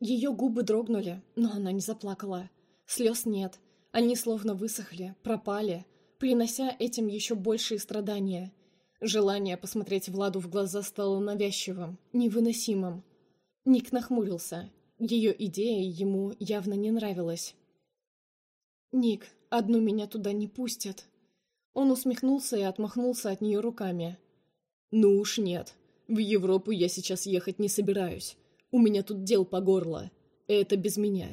Ее губы дрогнули, но она не заплакала. Слез нет. Они словно высохли, пропали, принося этим еще большие страдания. Желание посмотреть Владу в глаза стало навязчивым, невыносимым. Ник нахмурился. Ее идея ему явно не нравилась. «Ник, одну меня туда не пустят». Он усмехнулся и отмахнулся от нее руками. «Ну уж нет. В Европу я сейчас ехать не собираюсь. У меня тут дел по горло. Это без меня».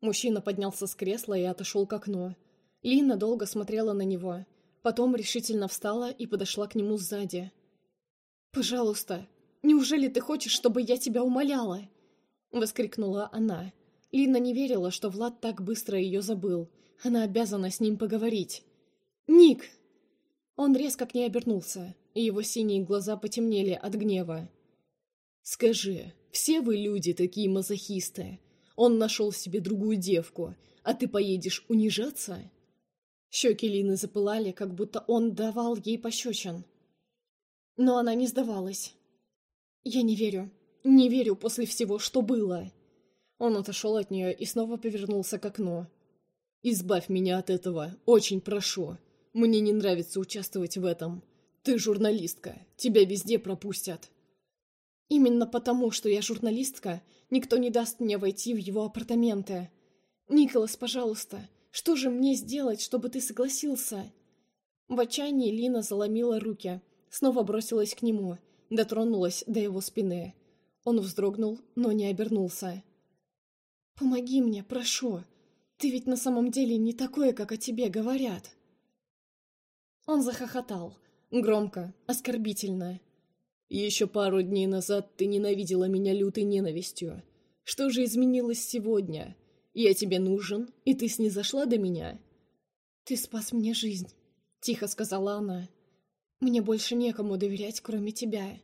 Мужчина поднялся с кресла и отошел к окну. Лина долго смотрела на него. Потом решительно встала и подошла к нему сзади. «Пожалуйста, неужели ты хочешь, чтобы я тебя умоляла?» Воскликнула она. Лина не верила, что Влад так быстро ее забыл. Она обязана с ним поговорить. «Ник!» Он резко к ней обернулся, и его синие глаза потемнели от гнева. «Скажи, все вы люди такие мазохисты? Он нашел себе другую девку, а ты поедешь унижаться?» Щеки Лины запылали, как будто он давал ей пощечин. Но она не сдавалась. «Я не верю. Не верю после всего, что было». Он отошел от нее и снова повернулся к окну. «Избавь меня от этого, очень прошу. Мне не нравится участвовать в этом. Ты журналистка, тебя везде пропустят». «Именно потому, что я журналистка, никто не даст мне войти в его апартаменты. Николас, пожалуйста, что же мне сделать, чтобы ты согласился?» В отчаянии Лина заломила руки, снова бросилась к нему, дотронулась до его спины. Он вздрогнул, но не обернулся. «Помоги мне, прошу. Ты ведь на самом деле не такое, как о тебе говорят». Он захохотал. Громко, оскорбительно. «Еще пару дней назад ты ненавидела меня лютой ненавистью. Что же изменилось сегодня? Я тебе нужен, и ты снизошла до меня?» «Ты спас мне жизнь», — тихо сказала она. «Мне больше некому доверять, кроме тебя».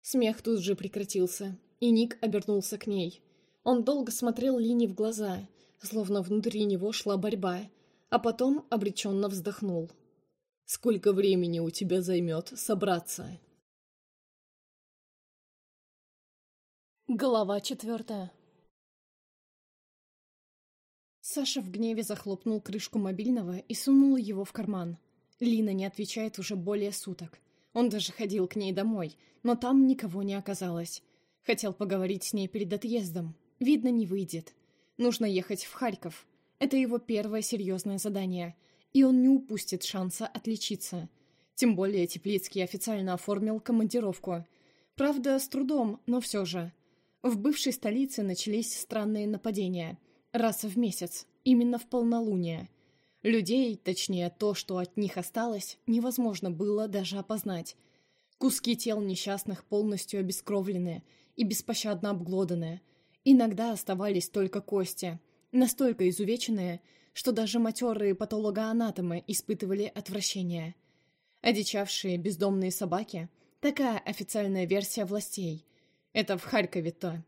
Смех тут же прекратился, и Ник обернулся к ней. Он долго смотрел Лине в глаза, словно внутри него шла борьба, а потом обреченно вздохнул. Сколько времени у тебя займет собраться?» Глава четвертая Саша в гневе захлопнул крышку мобильного и сунул его в карман. Лина не отвечает уже более суток. Он даже ходил к ней домой, но там никого не оказалось. Хотел поговорить с ней перед отъездом. Видно, не выйдет. Нужно ехать в Харьков. Это его первое серьезное задание — и он не упустит шанса отличиться. Тем более Теплицкий официально оформил командировку. Правда, с трудом, но все же. В бывшей столице начались странные нападения. Раз в месяц, именно в полнолуние. Людей, точнее то, что от них осталось, невозможно было даже опознать. Куски тел несчастных полностью обескровлены и беспощадно обглоданы. Иногда оставались только кости, настолько изувеченные, что даже матерые патологоанатомы испытывали отвращение. Одичавшие бездомные собаки – такая официальная версия властей. Это в Харькове-то.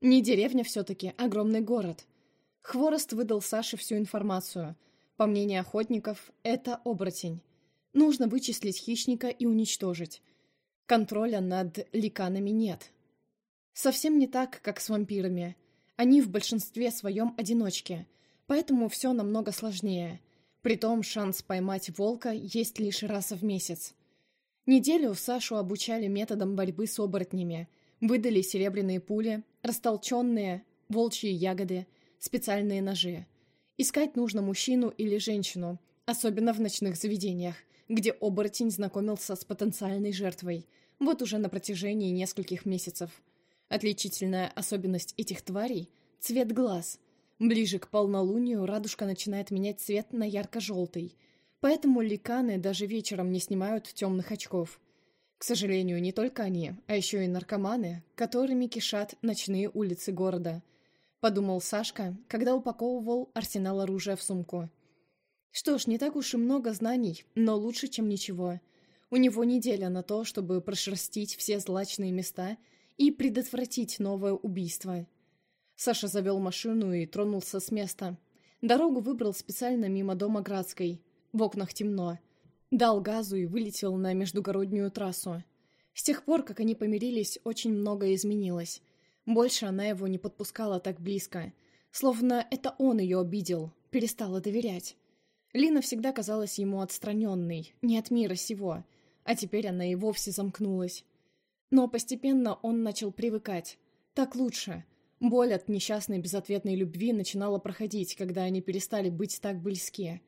Не деревня все-таки, огромный город. Хворост выдал Саше всю информацию. По мнению охотников, это оборотень. Нужно вычислить хищника и уничтожить. Контроля над ликанами нет. Совсем не так, как с вампирами. Они в большинстве своем одиночки – Поэтому все намного сложнее. Притом шанс поймать волка есть лишь раз в месяц. Неделю Сашу обучали методам борьбы с оборотнями. Выдали серебряные пули, растолченные, волчьи ягоды, специальные ножи. Искать нужно мужчину или женщину, особенно в ночных заведениях, где оборотень знакомился с потенциальной жертвой, вот уже на протяжении нескольких месяцев. Отличительная особенность этих тварей – цвет глаз – Ближе к полнолунию радужка начинает менять цвет на ярко-желтый, поэтому ликаны даже вечером не снимают темных очков. К сожалению, не только они, а еще и наркоманы, которыми кишат ночные улицы города. Подумал Сашка, когда упаковывал арсенал оружия в сумку. Что ж, не так уж и много знаний, но лучше, чем ничего. У него неделя на то, чтобы прошерстить все злачные места и предотвратить новое убийство – Саша завел машину и тронулся с места. Дорогу выбрал специально мимо дома Градской. В окнах темно. Дал газу и вылетел на междугороднюю трассу. С тех пор, как они помирились, очень многое изменилось. Больше она его не подпускала так близко. Словно это он ее обидел, перестала доверять. Лина всегда казалась ему отстраненной, не от мира сего, а теперь она и вовсе замкнулась. Но постепенно он начал привыкать. Так лучше. Боль от несчастной безответной любви начинала проходить, когда они перестали быть так близки.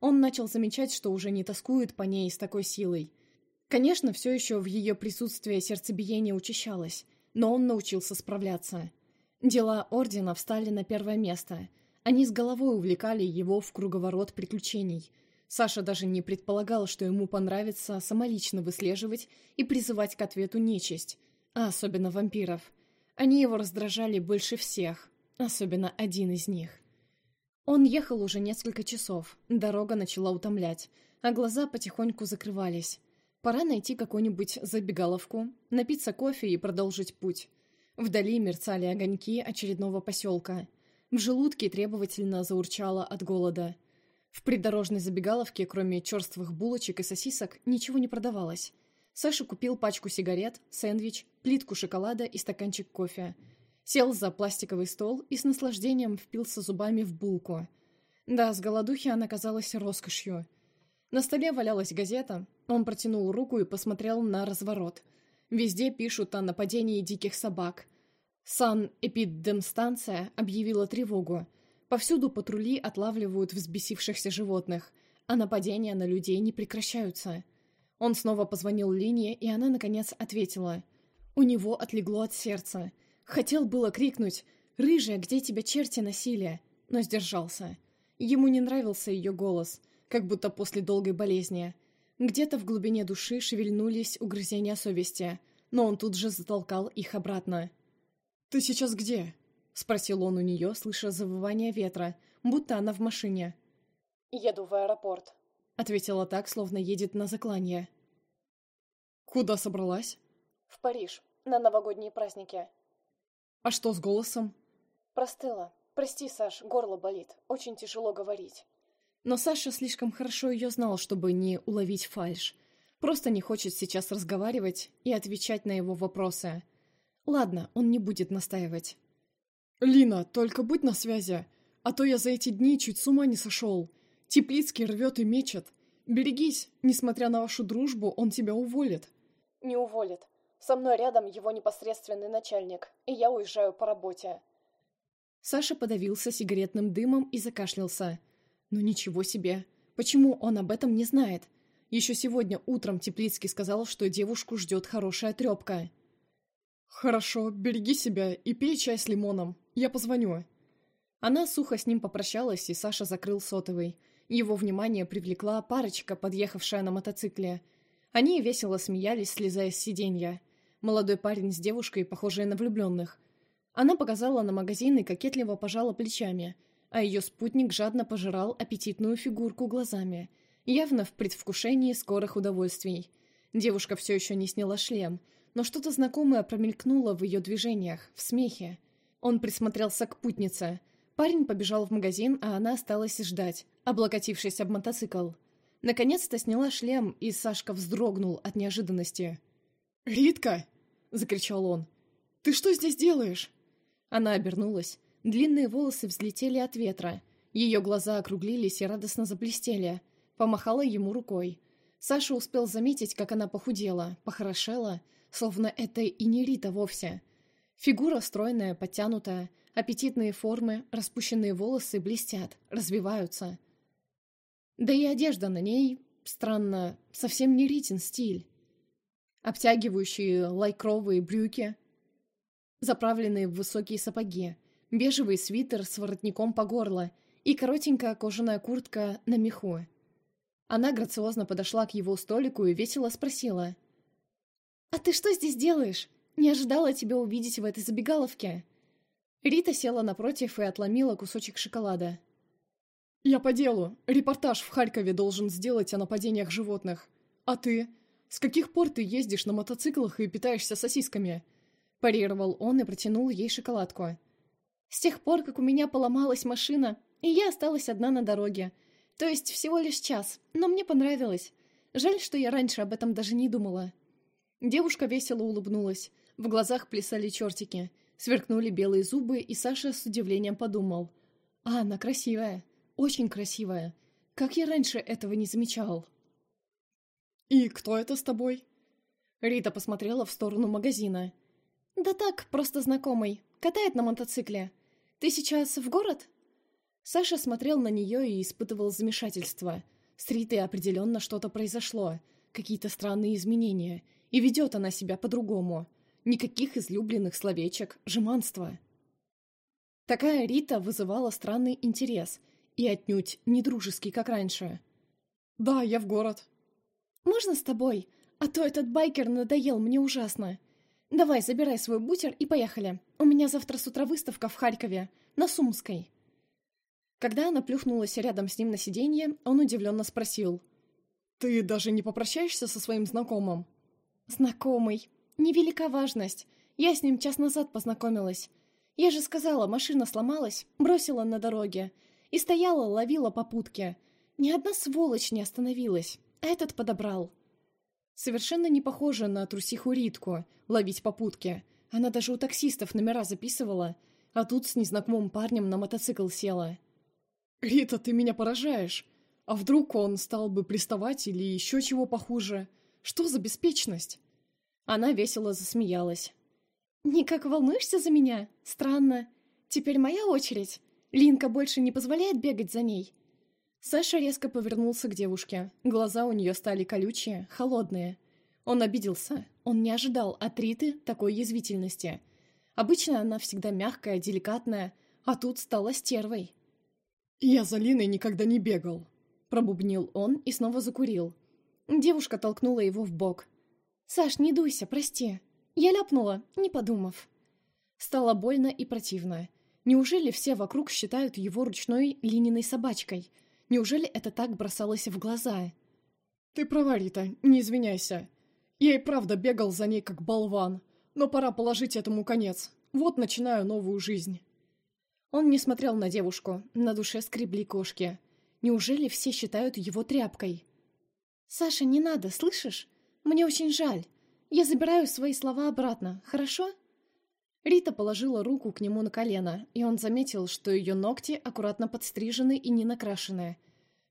Он начал замечать, что уже не тоскует по ней с такой силой. Конечно, все еще в ее присутствии сердцебиение учащалось, но он научился справляться. Дела Ордена встали на первое место. Они с головой увлекали его в круговорот приключений. Саша даже не предполагал, что ему понравится самолично выслеживать и призывать к ответу нечисть, а особенно вампиров. Они его раздражали больше всех, особенно один из них. Он ехал уже несколько часов, дорога начала утомлять, а глаза потихоньку закрывались. Пора найти какую-нибудь забегаловку, напиться кофе и продолжить путь. Вдали мерцали огоньки очередного поселка. В желудке требовательно заурчало от голода. В придорожной забегаловке, кроме черствых булочек и сосисок, ничего не продавалось. Саша купил пачку сигарет, сэндвич, плитку шоколада и стаканчик кофе. Сел за пластиковый стол и с наслаждением впился зубами в булку. Да, с голодухи она казалась роскошью. На столе валялась газета, он протянул руку и посмотрел на разворот. Везде пишут о нападении диких собак. Сан-эпидемстанция объявила тревогу. Повсюду патрули отлавливают взбесившихся животных, а нападения на людей не прекращаются. Он снова позвонил Лине, и она, наконец, ответила. У него отлегло от сердца. Хотел было крикнуть «Рыжая, где тебя черти носили?» но сдержался. Ему не нравился ее голос, как будто после долгой болезни – где-то в глубине души шевельнулись угрызения совести, но он тут же затолкал их обратно. «Ты сейчас где?» — спросил он у нее, слыша завывание ветра, будто она в машине. «Еду в аэропорт», — ответила так, словно едет на заклание. «Куда собралась?» «В Париж, на новогодние праздники». «А что с голосом?» «Простыла. Прости, Саш, горло болит. Очень тяжело говорить». Но Саша слишком хорошо ее знал, чтобы не уловить фальшь. Просто не хочет сейчас разговаривать и отвечать на его вопросы. Ладно, он не будет настаивать. «Лина, только будь на связи, а то я за эти дни чуть с ума не сошел. Теплицкий рвет и мечет. Берегись, несмотря на вашу дружбу, он тебя уволит». «Не уволит. Со мной рядом его непосредственный начальник, и я уезжаю по работе». Саша подавился сигаретным дымом и закашлялся. Ну ничего себе. Почему он об этом не знает? Еще сегодня утром Теплицкий сказал, что девушку ждет хорошая трепка. «Хорошо, береги себя и пей чай с лимоном. Я позвоню». Она сухо с ним попрощалась, и Саша закрыл сотовый. Его внимание привлекла парочка, подъехавшая на мотоцикле. Они весело смеялись, слезая с сиденья. Молодой парень с девушкой, похожие на влюбленных. Она показала на магазин и кокетливо пожала плечами – а ее спутник жадно пожирал аппетитную фигурку глазами, явно в предвкушении скорых удовольствий. Девушка все еще не сняла шлем, но что-то знакомое промелькнуло в ее движениях, в смехе. Он присмотрелся к путнице. Парень побежал в магазин, а она осталась ждать, облокотившись об мотоцикл. Наконец-то сняла шлем, и Сашка вздрогнул от неожиданности. «Ритка!» — закричал он. «Ты что здесь делаешь?» Она обернулась. Длинные волосы взлетели от ветра. Ее глаза округлились и радостно заблестели. Помахала ему рукой. Саша успел заметить, как она похудела, похорошела, словно это и не Рита вовсе. Фигура стройная, подтянутая, аппетитные формы, распущенные волосы блестят, развиваются. Да и одежда на ней, странно, совсем не Ритин стиль. Обтягивающие лайкровые брюки, заправленные в высокие сапоги, бежевый свитер с воротником по горло и коротенькая кожаная куртка на меху. Она грациозно подошла к его столику и весело спросила. «А ты что здесь делаешь? Не ожидала тебя увидеть в этой забегаловке». Рита села напротив и отломила кусочек шоколада. «Я по делу. Репортаж в Харькове должен сделать о нападениях животных. А ты? С каких пор ты ездишь на мотоциклах и питаешься сосисками?» Парировал он и протянул ей шоколадку. С тех пор, как у меня поломалась машина, и я осталась одна на дороге. То есть всего лишь час, но мне понравилось. Жаль, что я раньше об этом даже не думала. Девушка весело улыбнулась. В глазах плясали чертики. Сверкнули белые зубы, и Саша с удивлением подумал. «А, она красивая. Очень красивая. Как я раньше этого не замечал?» «И кто это с тобой?» Рита посмотрела в сторону магазина. «Да так, просто знакомый. Катает на мотоцикле. Ты сейчас в город?» Саша смотрел на нее и испытывал замешательство. С Ритой определенно что-то произошло. Какие-то странные изменения. И ведет она себя по-другому. Никаких излюбленных словечек, жеманства. Такая Рита вызывала странный интерес. И отнюдь не дружеский, как раньше. «Да, я в город». «Можно с тобой? А то этот байкер надоел мне ужасно. Давай, забирай свой бутер и поехали. У меня завтра с утра выставка в Харькове, на Сумской». Когда она плюхнулась рядом с ним на сиденье, он удивленно спросил. «Ты даже не попрощаешься со своим знакомым?» «Знакомый. Невелика важность. Я с ним час назад познакомилась. Я же сказала, машина сломалась, бросила на дороге. И стояла, ловила попутки. Ни одна сволочь не остановилась, этот подобрал». Совершенно не похоже на трусиху Ритку, ловить попутки. Она даже у таксистов номера записывала, а тут с незнакомым парнем на мотоцикл села. «Рита, ты меня поражаешь. А вдруг он стал бы приставать или еще чего похуже? Что за беспечность?» Она весело засмеялась. «Никак волнуешься за меня? Странно. Теперь моя очередь. Линка больше не позволяет бегать за ней». Саша резко повернулся к девушке. Глаза у нее стали колючие, холодные. Он обиделся. Он не ожидал от Риты такой язвительности. Обычно она всегда мягкая, деликатная, а тут стала стервой. «Я за Линой никогда не бегал», — пробубнил он и снова закурил. Девушка толкнула его в бок. «Саш, не дуйся, прости. Я ляпнула, не подумав». Стало больно и противно. Неужели все вокруг считают его ручной Лининой собачкой? Неужели это так бросалось в глаза? «Ты права, Рита, не извиняйся. Я и правда бегал за ней как болван, но пора положить этому конец. Вот начинаю новую жизнь». Он не смотрел на девушку, на душе скребли кошки. Неужели все считают его тряпкой? «Саша, не надо, слышишь? Мне очень жаль. Я забираю свои слова обратно, хорошо?» Рита положила руку к нему на колено, и он заметил, что ее ногти аккуратно подстрижены и не накрашены.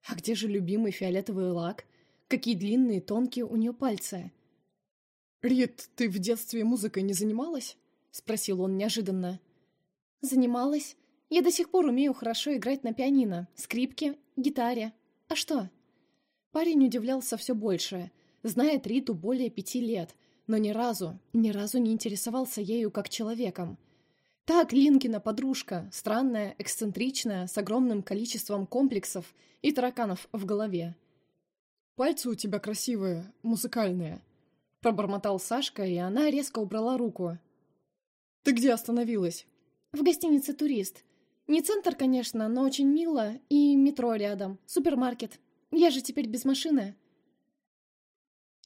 А где же любимый фиолетовый лак? Какие длинные, тонкие у нее пальцы. «Рит, ты в детстве музыкой не занималась?» — спросил он неожиданно. «Занималась. Я до сих пор умею хорошо играть на пианино, скрипке, гитаре. А что?» Парень удивлялся все больше. Знает Риту более пяти лет, но ни разу, ни разу не интересовался ею как человеком. Так Линкина подружка, странная, эксцентричная, с огромным количеством комплексов и тараканов в голове. «Пальцы у тебя красивые, музыкальные», — пробормотал Сашка, и она резко убрала руку. «Ты где остановилась?» «В гостинице «Турист». Не центр, конечно, но очень мило, и метро рядом, супермаркет. Я же теперь без машины.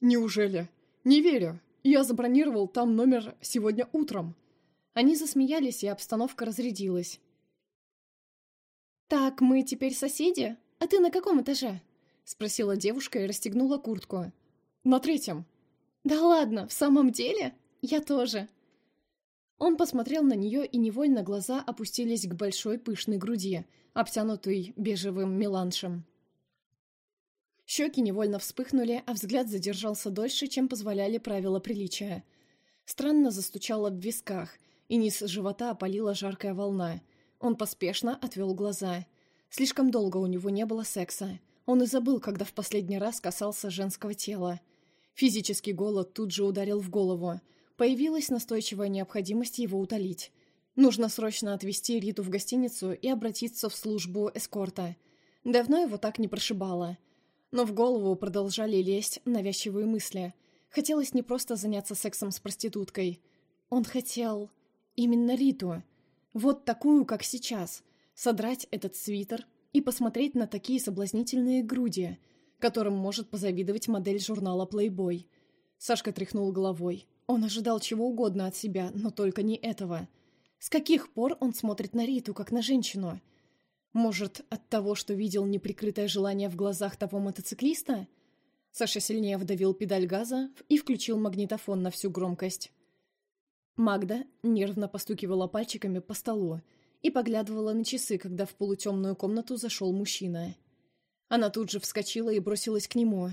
Неужели? Не верю. Я забронировал там номер сегодня утром. Они засмеялись, и обстановка разрядилась. «Так, мы теперь соседи? А ты на каком этаже?» — спросила девушка и расстегнула куртку. «На третьем». «Да ладно, в самом деле? Я тоже». Он посмотрел на нее, и невольно глаза опустились к большой пышной груди, обтянутой бежевым меланшем. Щеки невольно вспыхнули, а взгляд задержался дольше, чем позволяли правила приличия. Странно застучало в висках, и низ живота опалила жаркая волна. Он поспешно отвел глаза. Слишком долго у него не было секса. Он и забыл, когда в последний раз касался женского тела. Физический голод тут же ударил в голову — Появилась настойчивая необходимость его утолить. Нужно срочно отвезти Риту в гостиницу и обратиться в службу эскорта. Давно его так не прошибало. Но в голову продолжали лезть навязчивые мысли. Хотелось не просто заняться сексом с проституткой. Он хотел... именно Риту. Вот такую, как сейчас. Содрать этот свитер и посмотреть на такие соблазнительные груди, которым может позавидовать модель журнала Playboy. Сашка тряхнул головой. Он ожидал чего угодно от себя, но только не этого. С каких пор он смотрит на Риту, как на женщину? Может, от того, что видел неприкрытое желание в глазах того мотоциклиста? Саша сильнее вдавил педаль газа и включил магнитофон на всю громкость. Магда нервно постукивала пальчиками по столу и поглядывала на часы, когда в полутемную комнату зашел мужчина. Она тут же вскочила и бросилась к нему.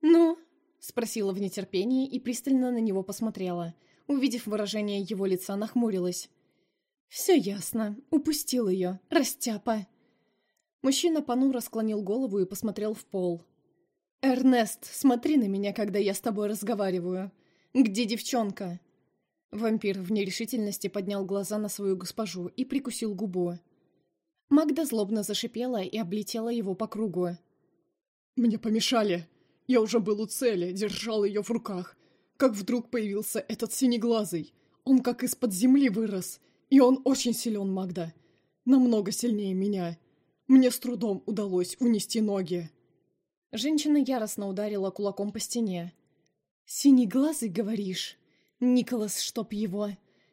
«Ну?» — спросила в нетерпении и пристально на него посмотрела. Увидев выражение его лица, нахмурилась. «Все ясно. Упустил ее. Растяпа». Мужчина понуро склонил голову и посмотрел в пол. «Эрнест, смотри на меня, когда я с тобой разговариваю. Где девчонка?» Вампир в нерешительности поднял глаза на свою госпожу и прикусил губу. Магда злобно зашипела и облетела его по кругу. «Мне помешали. Я уже был у цели, держал ее в руках. Как вдруг появился этот синеглазый. Он как из-под земли вырос. И он очень силен, Магда. Намного сильнее меня. Мне с трудом удалось унести ноги». Женщина яростно ударила кулаком по стене. «Синеглазый, говоришь? Николас, чтоб его.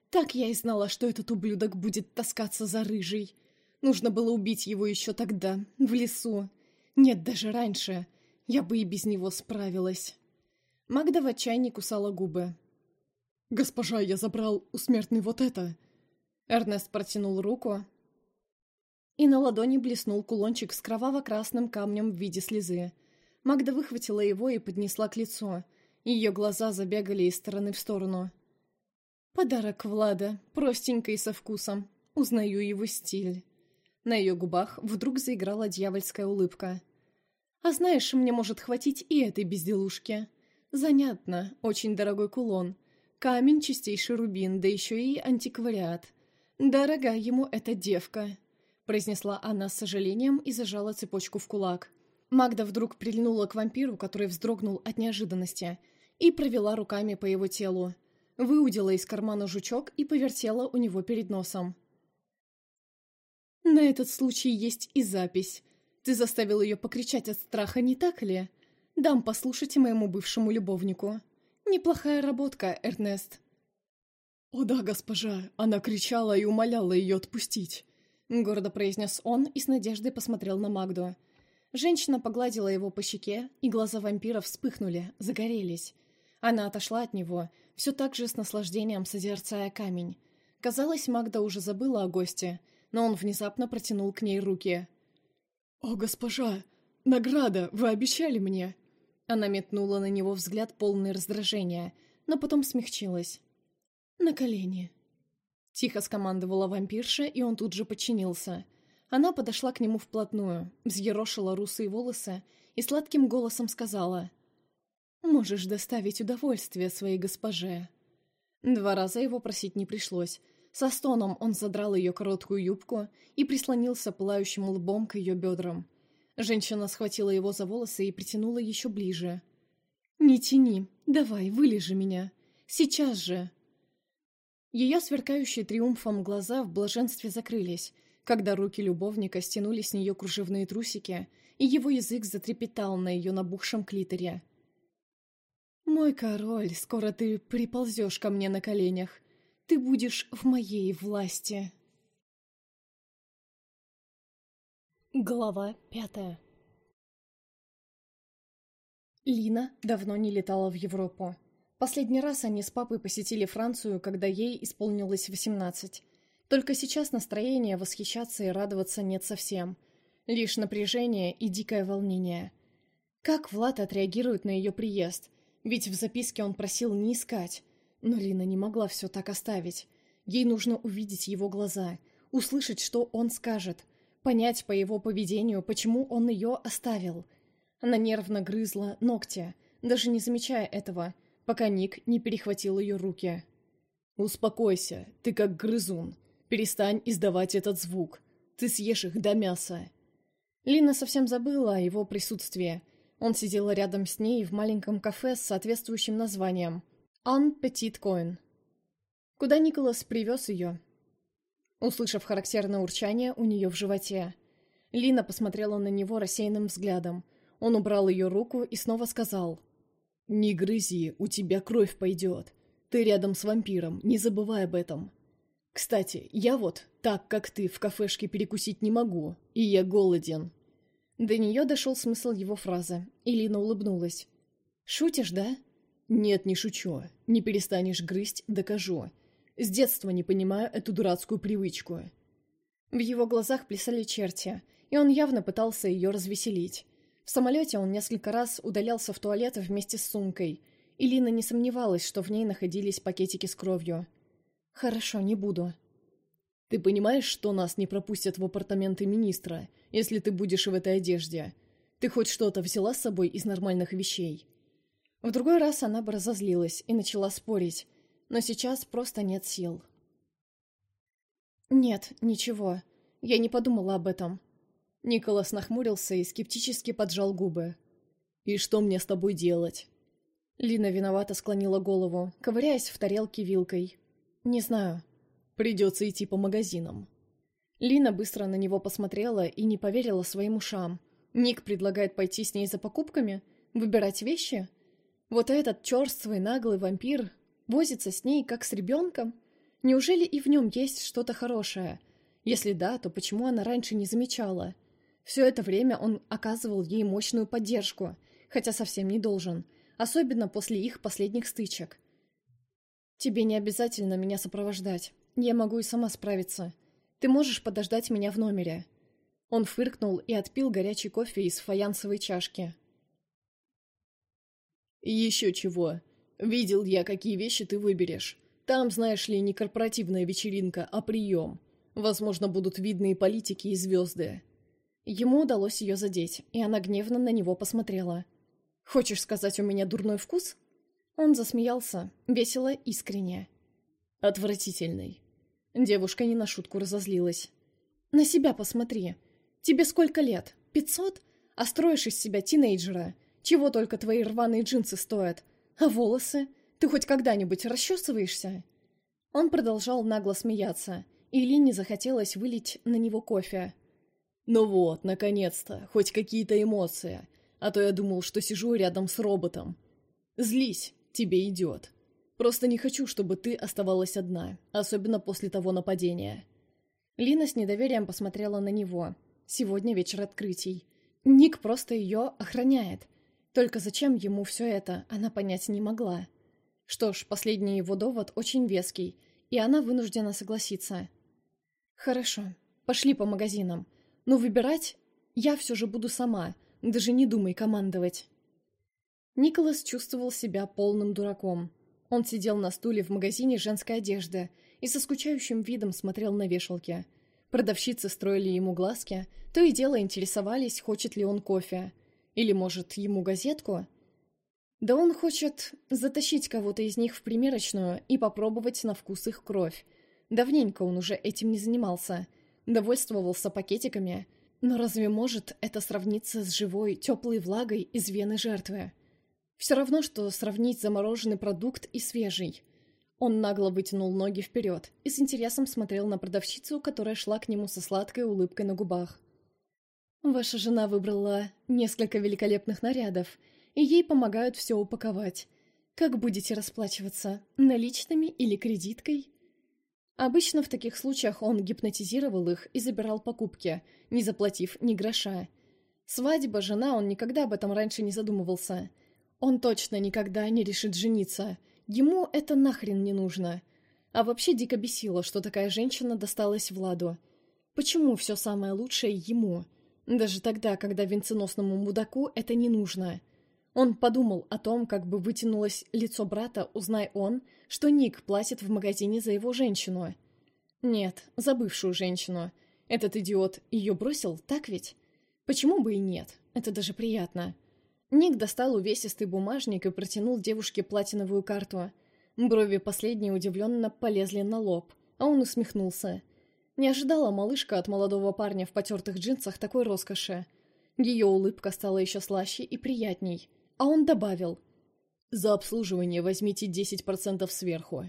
Так я и знала, что этот ублюдок будет таскаться за рыжий. Нужно было убить его еще тогда, в лесу. Нет, даже раньше. Я бы и без него справилась. Магда в отчаянии кусала губы. «Госпожа, я забрал у смертной вот это!» Эрнест протянул руку, и на ладони блеснул кулончик с кроваво-красным камнем в виде слезы. Магда выхватила его и поднесла к лицу. Ее глаза забегали из стороны в сторону. «Подарок Влада, простенько и со вкусом. Узнаю его стиль». На ее губах вдруг заиграла дьявольская улыбка. «А знаешь, мне может хватить и этой безделушки. Занятно, очень дорогой кулон. Камень, чистейший рубин, да еще и антиквариат. Дорога ему эта девка», — произнесла она с сожалением и зажала цепочку в кулак. Магда вдруг прильнула к вампиру, который вздрогнул от неожиданности, и провела руками по его телу. Выудила из кармана жучок и повертела у него перед носом. На этот случай есть и запись. Ты заставил ее покричать от страха, не так ли? Дам послушать моему бывшему любовнику. Неплохая работка, Эрнест. «О да, госпожа!» Она кричала и умоляла ее отпустить. Гордо произнес он и с надеждой посмотрел на Магду. Женщина погладила его по щеке, и глаза вампира вспыхнули, загорелись. Она отошла от него, все так же с наслаждением созерцая камень. Казалось, Магда уже забыла о госте — но он внезапно протянул к ней руки. «О, госпожа! Награда! Вы обещали мне!» Она метнула на него взгляд полный раздражения, но потом смягчилась. «На колени!» Тихо скомандовала вампирша, и он тут же подчинился. Она подошла к нему вплотную, взъерошила русые волосы и сладким голосом сказала «Можешь доставить удовольствие своей госпоже». Два раза его просить не пришлось, со стоном он задрал ее короткую юбку и прислонился пылающим лбом к ее бедрам. Женщина схватила его за волосы и притянула еще ближе. «Не тяни, давай, вылежи меня. Сейчас же!» Ее сверкающие триумфом глаза в блаженстве закрылись, когда руки любовника стянули с нее кружевные трусики, и его язык затрепетал на ее набухшем клиторе. «Мой король, скоро ты приползешь ко мне на коленях. Ты будешь в моей власти. Глава пятая Лина давно не летала в Европу. Последний раз они с папой посетили Францию, когда ей исполнилось восемнадцать. Только сейчас настроение восхищаться и радоваться нет совсем. Лишь напряжение и дикое волнение. Как Влад отреагирует на ее приезд? Ведь в записке он просил не искать. Но Лина не могла все так оставить. Ей нужно увидеть его глаза, услышать, что он скажет, понять по его поведению, почему он ее оставил. Она нервно грызла ногти, даже не замечая этого, пока Ник не перехватил ее руки. «Успокойся, ты как грызун. Перестань издавать этот звук. Ты съешь их до мяса». Лина совсем забыла о его присутствии. Он сидел рядом с ней в маленьком кафе с соответствующим названием «Ан Петит Коин». Куда Николас привез ее? Услышав характерное урчание у нее в животе, Лина посмотрела на него рассеянным взглядом. Он убрал ее руку и снова сказал. «Не грызи, у тебя кровь пойдет. Ты рядом с вампиром, не забывай об этом. Кстати, я вот, так как ты, в кафешке перекусить не могу, и я голоден». До нее дошел смысл его фразы, и Лина улыбнулась. «Шутишь, да?» «Нет, не шучу. Не перестанешь грызть, докажу. С детства не понимаю эту дурацкую привычку». В его глазах плясали черти, и он явно пытался ее развеселить. В самолете он несколько раз удалялся в туалет вместе с сумкой, и Лина не сомневалась, что в ней находились пакетики с кровью. «Хорошо, не буду». «Ты понимаешь, что нас не пропустят в апартаменты министра, если ты будешь в этой одежде? Ты хоть что-то взяла с собой из нормальных вещей?» В другой раз она бы разозлилась и начала спорить, но сейчас просто нет сил. «Нет, ничего. Я не подумала об этом». Николас нахмурился и скептически поджал губы. «И что мне с тобой делать?» Лина виновато склонила голову, ковыряясь в тарелке вилкой. «Не знаю. Придется идти по магазинам». Лина быстро на него посмотрела и не поверила своим ушам. Ник предлагает пойти с ней за покупками? Выбирать вещи? Вот этот черствый наглый вампир возится с ней, как с ребенком? Неужели и в нем есть что-то хорошее? Если да, то почему она раньше не замечала? Все это время он оказывал ей мощную поддержку, хотя совсем не должен, особенно после их последних стычек. «Тебе не обязательно меня сопровождать. Я могу и сама справиться. Ты можешь подождать меня в номере». Он фыркнул и отпил горячий кофе из фаянсовой чашки. «Еще чего. Видел я, какие вещи ты выберешь. Там, знаешь ли, не корпоративная вечеринка, а прием. Возможно, будут видные политики и звезды». Ему удалось ее задеть, и она гневно на него посмотрела. «Хочешь сказать, у меня дурной вкус?» Он засмеялся, весело, искренне. «Отвратительный». Девушка не на шутку разозлилась. «На себя посмотри. Тебе сколько лет? Пятьсот? А строишь из себя тинейджера. Чего только твои рваные джинсы стоят. А волосы? Ты хоть когда-нибудь расчесываешься?» Он продолжал нагло смеяться, и Лине захотелось вылить на него кофе. «Ну вот, наконец-то, хоть какие-то эмоции, а то я думал, что сижу рядом с роботом. Злись, тебе идет. Просто не хочу, чтобы ты оставалась одна, особенно после того нападения». Лина с недоверием посмотрела на него. Сегодня вечер открытий. Ник просто ее охраняет. Только зачем ему все это, она понять не могла. Что ж, последний его довод очень веский, и она вынуждена согласиться. «Хорошо, пошли по магазинам. Но выбирать я все же буду сама, даже не думай командовать. Николас чувствовал себя полным дураком. Он сидел на стуле в магазине женской одежды и со скучающим видом смотрел на вешалки. Продавщицы строили ему глазки, то и дело интересовались, хочет ли он кофе. Или, может, ему газетку? Да он хочет затащить кого-то из них в примерочную и попробовать на вкус их кровь. Давненько он уже этим не занимался — довольствовался пакетиками, но разве может это сравниться с живой, теплой влагой из вены жертвы? Все равно, что сравнить замороженный продукт и свежий. Он нагло вытянул ноги вперед и с интересом смотрел на продавщицу, которая шла к нему со сладкой улыбкой на губах. «Ваша жена выбрала несколько великолепных нарядов, и ей помогают все упаковать. Как будете расплачиваться, наличными или кредиткой?» Обычно в таких случаях он гипнотизировал их и забирал покупки, не заплатив ни гроша. Свадьба, жена, он никогда об этом раньше не задумывался. Он точно никогда не решит жениться. Ему это нахрен не нужно. А вообще дико бесило, что такая женщина досталась Владу. Почему все самое лучшее ему? Даже тогда, когда венценосному мудаку это не нужно. Он подумал о том, как бы вытянулось лицо брата, узнай он, что Ник платит в магазине за его женщину. Нет, за бывшую женщину. Этот идиот ее бросил, так ведь? Почему бы и нет? Это даже приятно. Ник достал увесистый бумажник и протянул девушке платиновую карту. Брови последней удивленно полезли на лоб, а он усмехнулся. Не ожидала малышка от молодого парня в потертых джинсах такой роскоши. Ее улыбка стала еще слаще и приятней – а он добавил. «За обслуживание возьмите 10% сверху».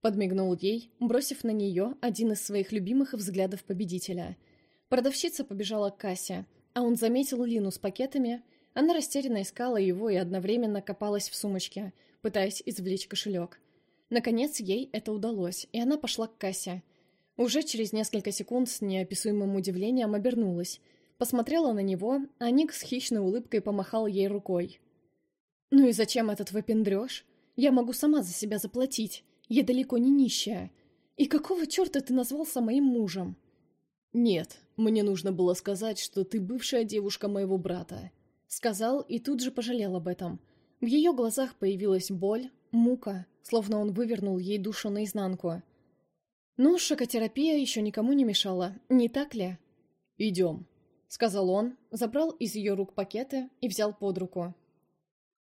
Подмигнул ей, бросив на нее один из своих любимых взглядов победителя. Продавщица побежала к кассе, а он заметил Лину с пакетами. Она растерянно искала его и одновременно копалась в сумочке, пытаясь извлечь кошелек. Наконец ей это удалось, и она пошла к кассе. Уже через несколько секунд с неописуемым удивлением обернулась. Посмотрела на него, а Ник с хищной улыбкой помахал ей рукой. «Ну и зачем этот выпендрёж? Я могу сама за себя заплатить. Я далеко не нищая. И какого черта ты назвался моим мужем?» «Нет, мне нужно было сказать, что ты бывшая девушка моего брата», — сказал и тут же пожалел об этом. В ее глазах появилась боль, мука, словно он вывернул ей душу наизнанку. «Ну, шокотерапия еще никому не мешала, не так ли?» «Идем», — сказал он, забрал из ее рук пакеты и взял под руку.